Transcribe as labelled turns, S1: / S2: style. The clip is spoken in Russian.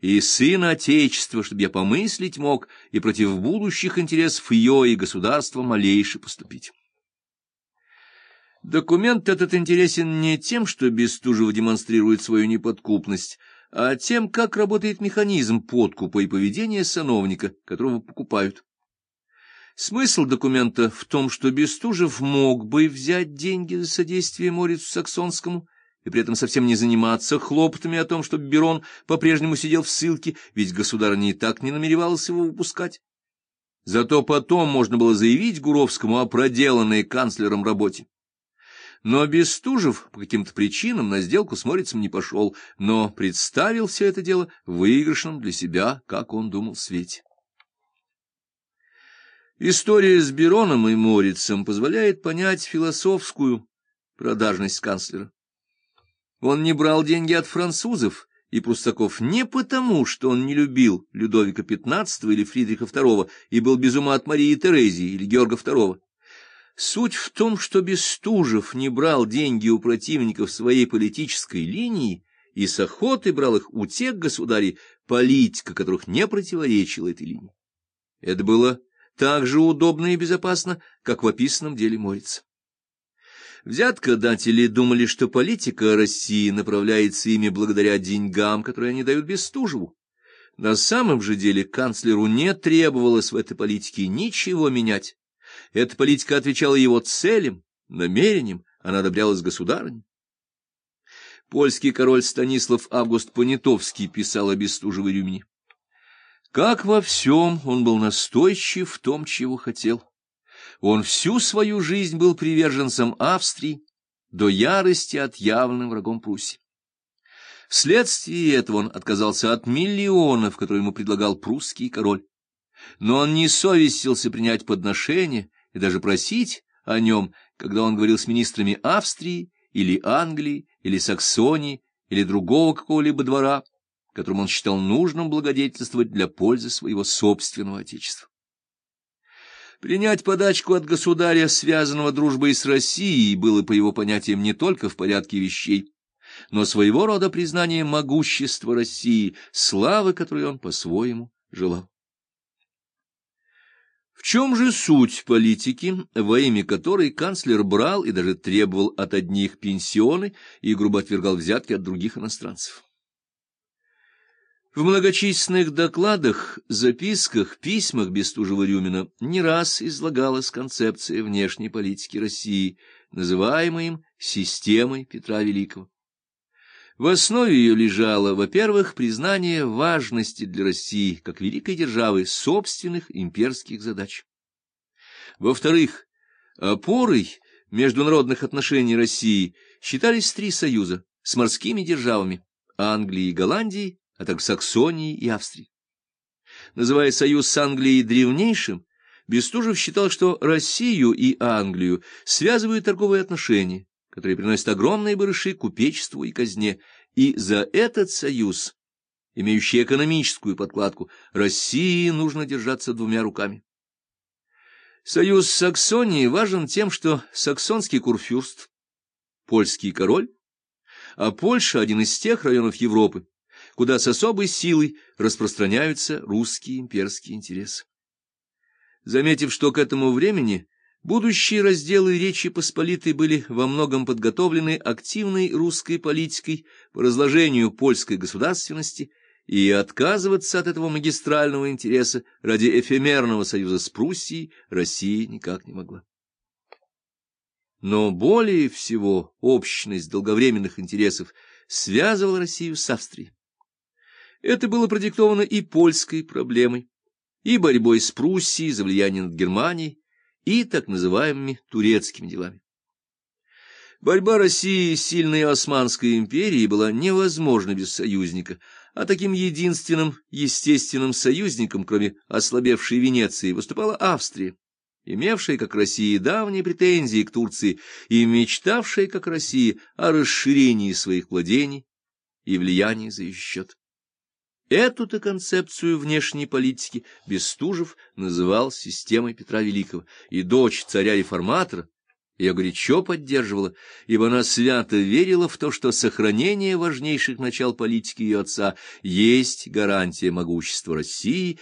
S1: и сына Отечества, чтобы я помыслить мог и против будущих интересов ее и государства малейше поступить. Документ этот интересен не тем, что Бестужев демонстрирует свою неподкупность, а тем, как работает механизм подкупа и поведения сановника, которого покупают. Смысл документа в том, что Бестужев мог бы взять деньги за содействие Морицу Саксонскому и при этом совсем не заниматься хлопотами о том, чтобы Берон по-прежнему сидел в ссылке, ведь государыня и так не намеревалась его выпускать. Зато потом можно было заявить Гуровскому о проделанной канцлером работе. Но Бестужев по каким-то причинам на сделку с Морицем не пошел, но представил все это дело выигрышным для себя, как он думал, свете. История с Бероном и Морицем позволяет понять философскую продажность канцлера. Он не брал деньги от французов и прусаков не потому, что он не любил Людовика XV или Фридриха II и был без ума от Марии Терезии или Георга II. Суть в том, что Бестужев не брал деньги у противников своей политической линии и с охотой брал их у тех государей, политика которых не противоречила этой линии. Это было так же удобно и безопасно, как в описанном деле Морица. Взяткодатели думали, что политика России направляется ими благодаря деньгам, которые они дают Бестужеву. На самом же деле канцлеру не требовалось в этой политике ничего менять. Эта политика отвечала его целям, намерениям, она одобрялась государыней. Польский король Станислав Август Понятовский писал о Бестужевой Рюмине. Как во всем он был настойчив в том, чего хотел. Он всю свою жизнь был приверженцем Австрии, до ярости отъявленным врагом Пруссии. Вследствие этого он отказался от миллионов, которые ему предлагал прусский король. Но он не совестился принять подношение и даже просить о нем, когда он говорил с министрами Австрии или Англии или Саксонии или другого какого-либо двора, которым он считал нужным благодетельствовать для пользы своего собственного отечества. Принять подачку от государя, связанного дружбой с Россией, было, по его понятиям, не только в порядке вещей, но своего рода признание могущества России, славы, которой он по-своему желал. В чем же суть политики, во имя которой канцлер брал и даже требовал от одних пенсионы и грубо отвергал взятки от других иностранцев? В многочисленных докладах, записках, письмах Бестужева-Рюмина не раз излагалась концепция внешней политики России, называемая им «системой Петра Великого». В основе ее лежало, во-первых, признание важности для России, как великой державы, собственных имперских задач. Во-вторых, опорой международных отношений России считались три союза с морскими державами – Англией и Голландией, а также Саксонией и Австрией. Называя союз с Англией древнейшим, Бестужев считал, что Россию и Англию связывают торговые отношения, которые приносят огромные барыши купечеству и казне, и за этот союз, имеющий экономическую подкладку, России нужно держаться двумя руками. Союз с Саксонией важен тем, что саксонский курфюрст – польский король, а Польша – один из тех районов Европы, куда с особой силой распространяются русские имперские интересы. Заметив, что к этому времени Будущие разделы Речи Посполитой были во многом подготовлены активной русской политикой по разложению польской государственности, и отказываться от этого магистрального интереса ради эфемерного союза с Пруссией Россия никак не могла. Но более всего общность долговременных интересов связывала Россию с Австрией. Это было продиктовано и польской проблемой, и борьбой с Пруссией за влияние над Германией, и так называемыми турецкими делами. Борьба России с сильной Османской империей была невозможна без союзника, а таким единственным естественным союзником, кроме ослабевшей Венеции, выступала Австрия, имевшая, как Россия, давние претензии к Турции и мечтавшая, как Россия, о расширении своих владений и влиянии за ее счет. Эту-то концепцию внешней политики Бестужев называл системой Петра Великого, и дочь царя-реформатора, ее горячо поддерживала, ибо она свято верила в то, что сохранение важнейших начал политики ее отца есть гарантия могущества России